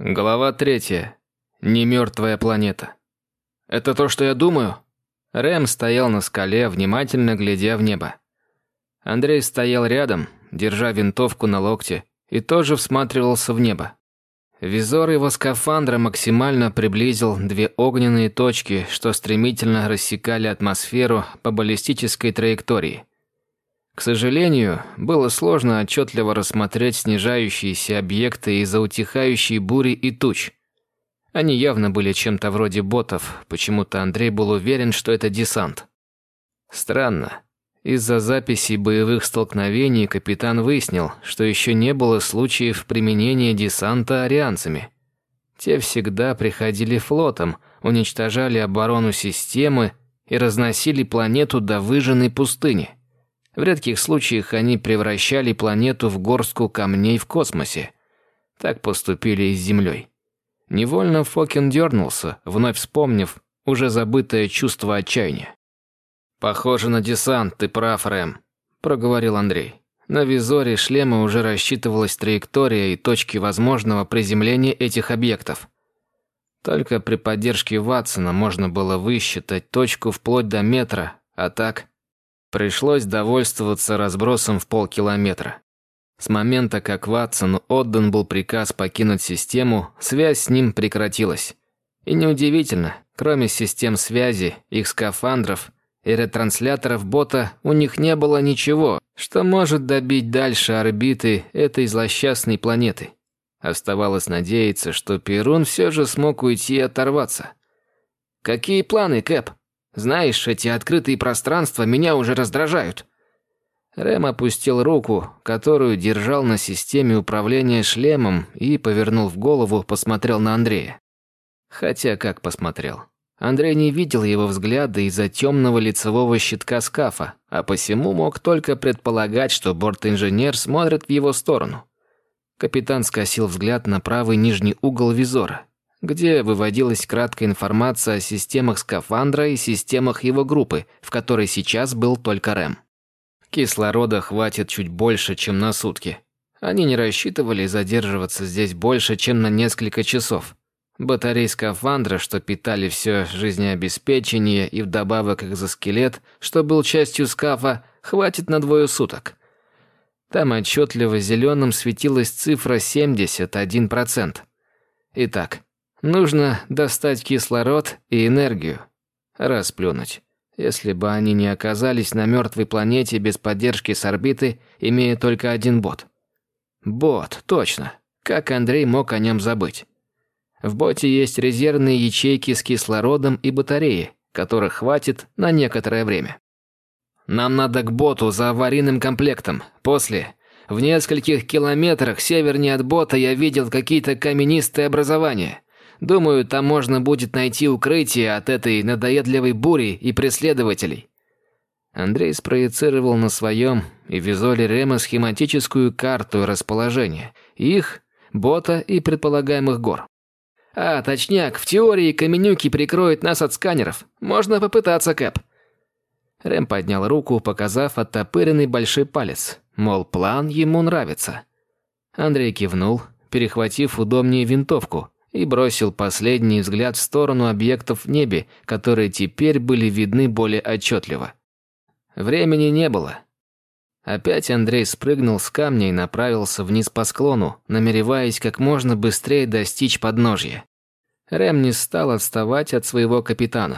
Глава третья. Немертвая планета. «Это то, что я думаю?» Рэм стоял на скале, внимательно глядя в небо. Андрей стоял рядом, держа винтовку на локте, и тоже всматривался в небо. Визор его скафандра максимально приблизил две огненные точки, что стремительно рассекали атмосферу по баллистической траектории. К сожалению, было сложно отчетливо рассмотреть снижающиеся объекты из-за утихающей бури и туч. Они явно были чем-то вроде ботов, почему-то Андрей был уверен, что это десант. Странно. Из-за записей боевых столкновений капитан выяснил, что еще не было случаев применения десанта арианцами. Те всегда приходили флотом, уничтожали оборону системы и разносили планету до выжженной пустыни. В редких случаях они превращали планету в горстку камней в космосе. Так поступили и с Землей. Невольно Фокин дернулся, вновь вспомнив уже забытое чувство отчаяния. «Похоже на десант, ты прав, Рэм», – проговорил Андрей. На визоре шлема уже рассчитывалась траектория и точки возможного приземления этих объектов. Только при поддержке Ватсона можно было высчитать точку вплоть до метра, а так Пришлось довольствоваться разбросом в полкилометра. С момента, как Ватсону отдан был приказ покинуть систему, связь с ним прекратилась. И неудивительно, кроме систем связи, их скафандров и ретрансляторов бота, у них не было ничего, что может добить дальше орбиты этой злосчастной планеты. Оставалось надеяться, что Перун все же смог уйти и оторваться. «Какие планы, Кэп?» Знаешь, эти открытые пространства меня уже раздражают». Рэм опустил руку, которую держал на системе управления шлемом, и, повернув голову, посмотрел на Андрея. Хотя как посмотрел. Андрей не видел его взгляда из-за темного лицевого щитка скафа, а посему мог только предполагать, что борт-инженер смотрит в его сторону. Капитан скосил взгляд на правый нижний угол визора где выводилась краткая информация о системах скафандра и системах его группы, в которой сейчас был только Рэм. Кислорода хватит чуть больше, чем на сутки. Они не рассчитывали задерживаться здесь больше, чем на несколько часов. Батарей скафандра, что питали все жизнеобеспечение и вдобавок экзоскелет, что был частью скафа, хватит на двое суток. Там отчетливо зеленым светилась цифра 71%. Итак, Нужно достать кислород и энергию. Расплюнуть. Если бы они не оказались на мертвой планете без поддержки с орбиты, имея только один бот. Бот, точно. Как Андрей мог о нем забыть? В боте есть резервные ячейки с кислородом и батареи, которых хватит на некоторое время. Нам надо к боту за аварийным комплектом. После, в нескольких километрах севернее от бота я видел какие-то каменистые образования. Думаю, там можно будет найти укрытие от этой надоедливой бури и преследователей». Андрей спроецировал на своем и визуале Рема схематическую карту расположения их, бота и предполагаемых гор. «А, точняк, в теории каменюки прикроют нас от сканеров. Можно попытаться, Кэп». Рэм поднял руку, показав оттопыренный большой палец, мол, план ему нравится. Андрей кивнул, перехватив удобнее винтовку, и бросил последний взгляд в сторону объектов в небе, которые теперь были видны более отчетливо. Времени не было. Опять Андрей спрыгнул с камня и направился вниз по склону, намереваясь как можно быстрее достичь подножья. Рэм не стал отставать от своего капитана.